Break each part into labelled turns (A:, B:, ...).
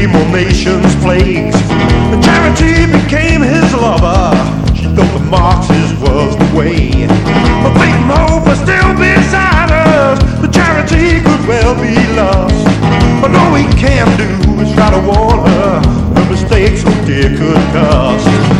A: became a nation's plague. Charity became his lover. She thought the Marxist was the way. But faith and hope are still beside us. The charity could well be lost. But all we can do is try to warn her. The mistakes so dear could cost.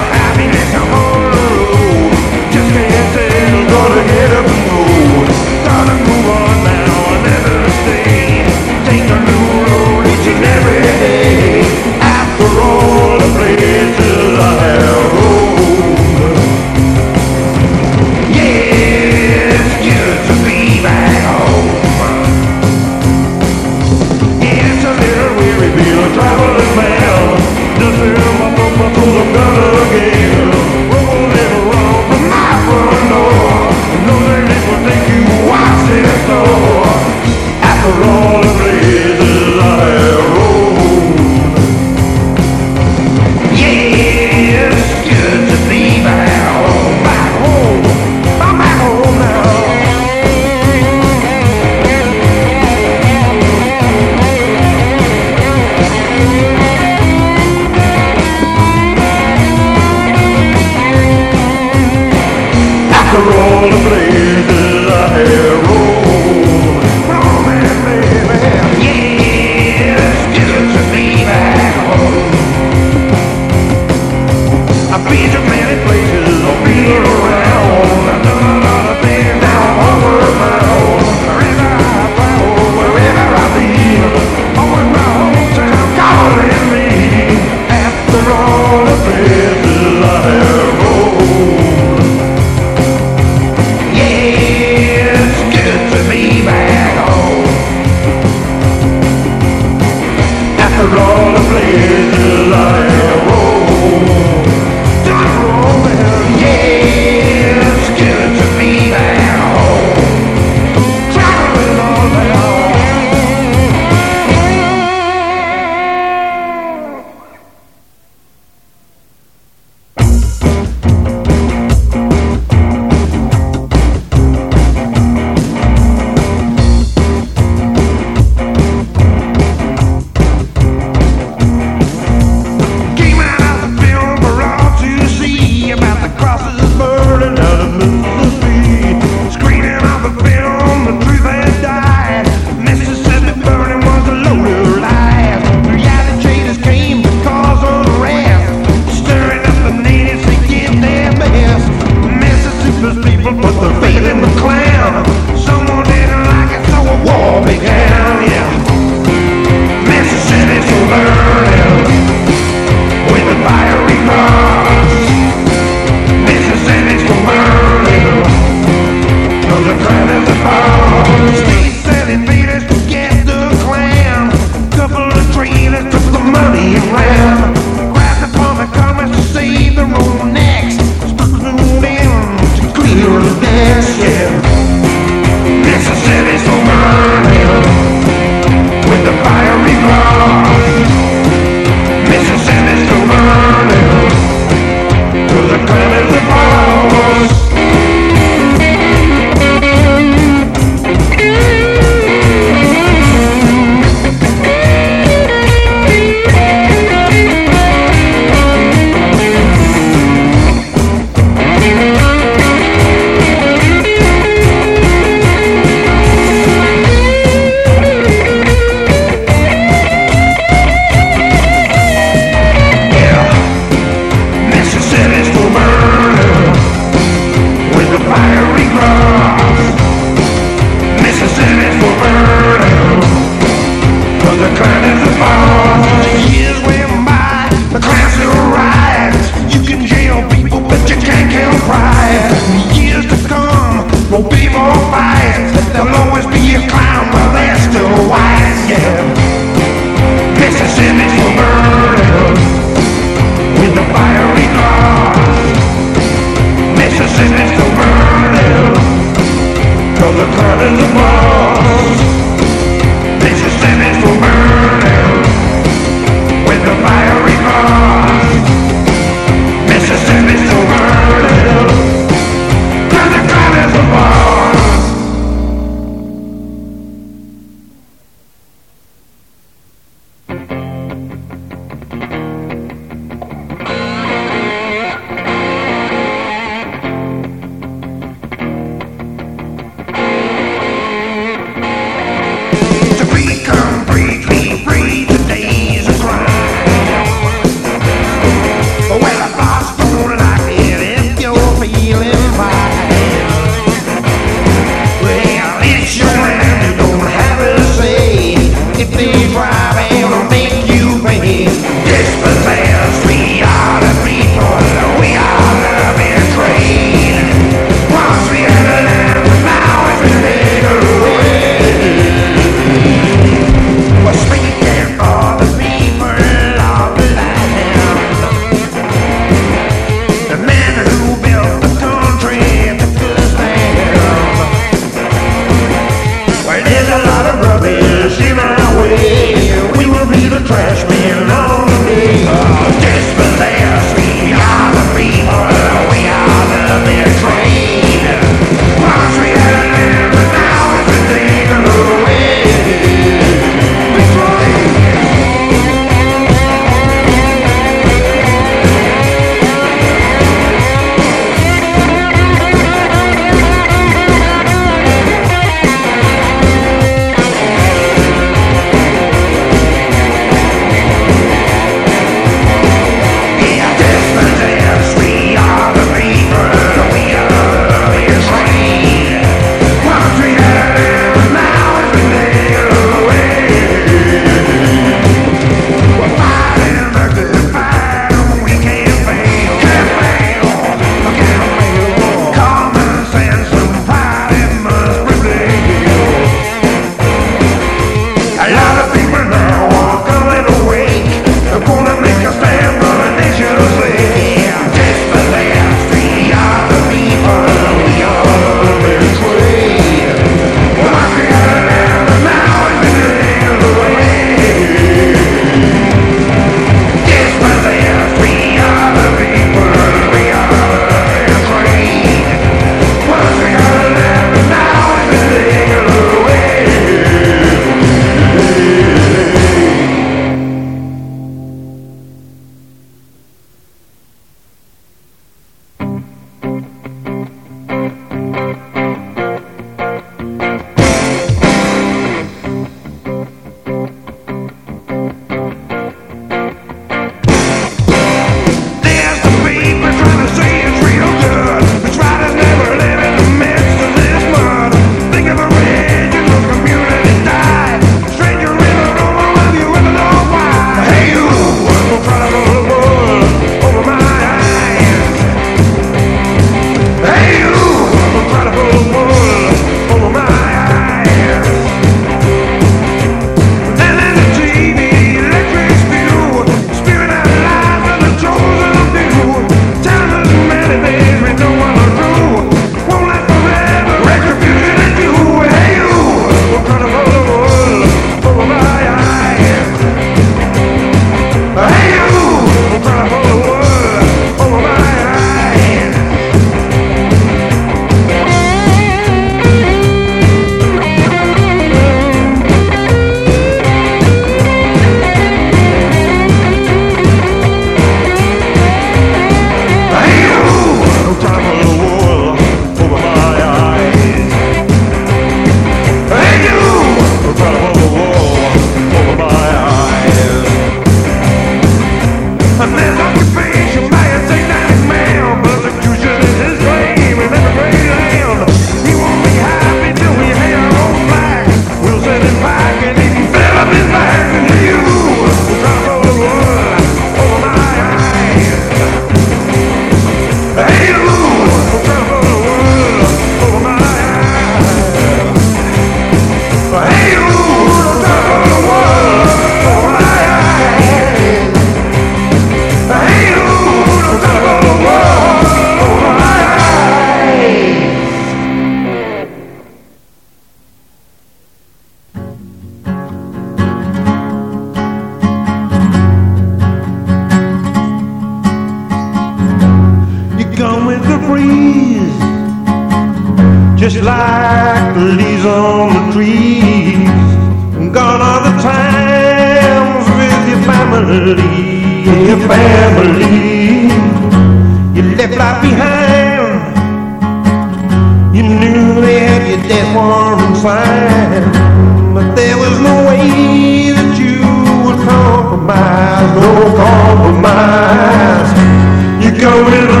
A: will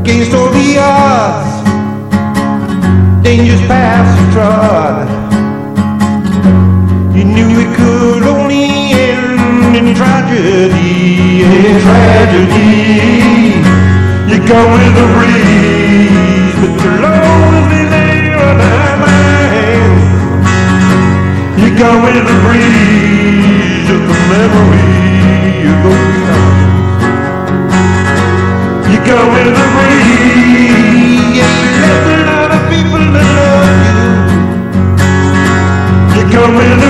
A: Against all the odds, dangerous paths you trod. You knew it could only end in tragedy, in tragedy. You go with the breeze, but the lonely there on the mind. You go with the breeze of the memory you go come in the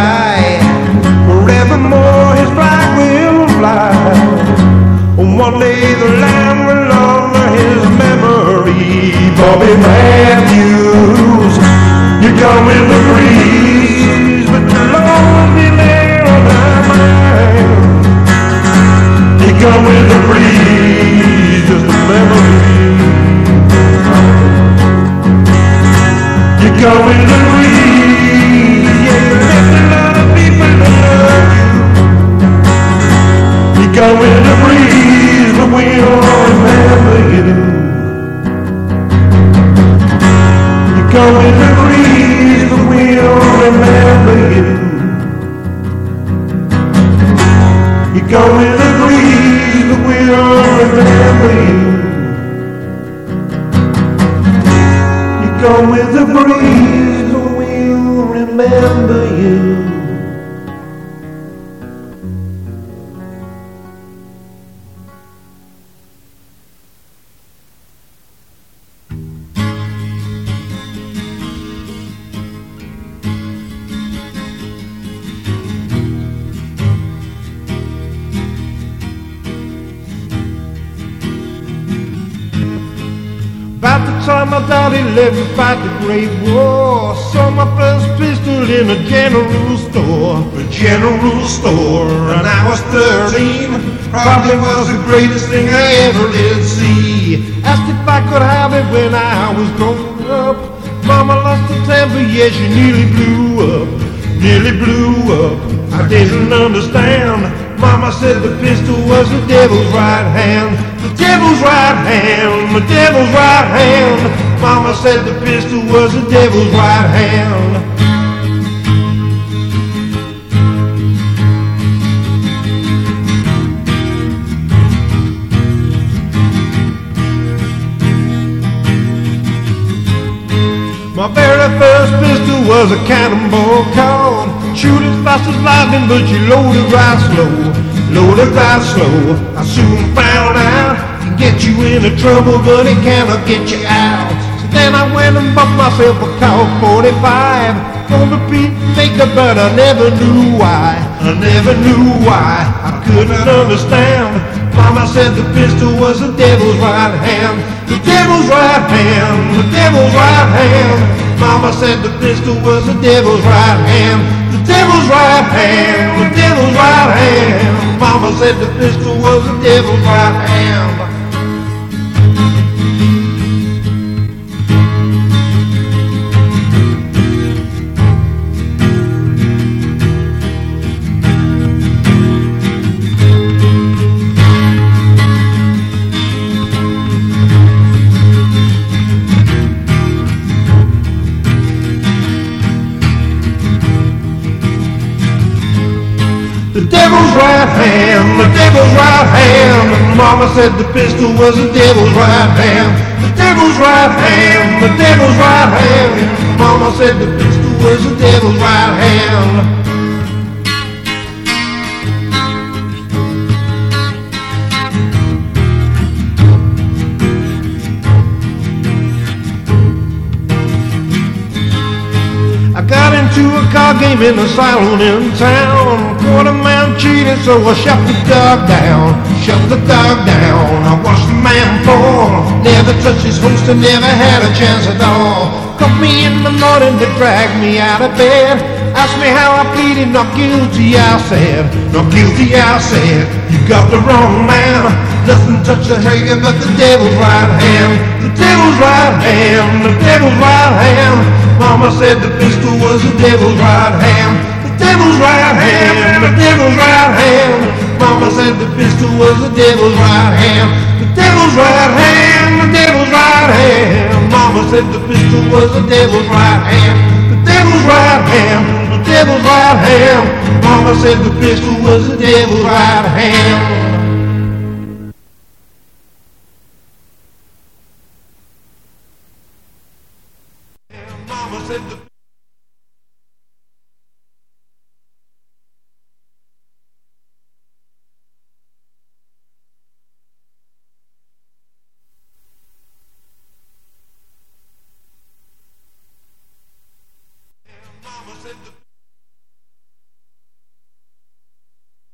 A: My daddy left to fight the Great War. Saw my first pistol in a general store. A general store, and I was 13. Probably was the greatest thing I ever did see. Asked if I could have it when I was grown up. Mama lost her temper, yeah, she nearly blew up. Nearly blew up. I didn't understand. Mama said the pistol was the devil's right hand. The devil's right hand, the devil's right hand. Mama said the pistol was the devil's right hand. My very first pistol was a cannonball called Shoot as fast as lightning, but you load it right slow Load it right slow I soon found out Can get you into trouble, but it cannot get you out. So then I went and bought myself a Colt 45 For the beat maker, but I never knew why. I never knew why. I couldn't understand. Mama said the pistol was the devil's right hand. The devil's right hand, the devil's right hand Mama said the pistol was the devil's right hand. The devil's right hand, the devil's right hand. Mama said the pistol was the devil's right hand the devil's right hand. Mama said the pistol was the devil's right hand. The devil's right hand, the devil's right hand. Mama said the pistol was the devil's right hand. I got into a car game in a saloon in town. Quarter so I shut the dog down. Shut the dog down. I watched the man fall. Never touched his host and never had a chance at all. Caught me in the morning to drag me out of bed. Asked me how I pleaded, not guilty, I said. Not guilty, I said. You got the wrong man. Nothing touched the hair but the devil's right hand. The devil's right hand. The devil's right hand. Mama said the pistol was the devil's right hand. The devil's right hand, said the pistol was the devil's right hand. The devil's right hand, the devil's right hand. Mama said the pistol was the devil's right hand. The devil's right hand, the devil's right hand. Mama said the pistol was the devil's right hand.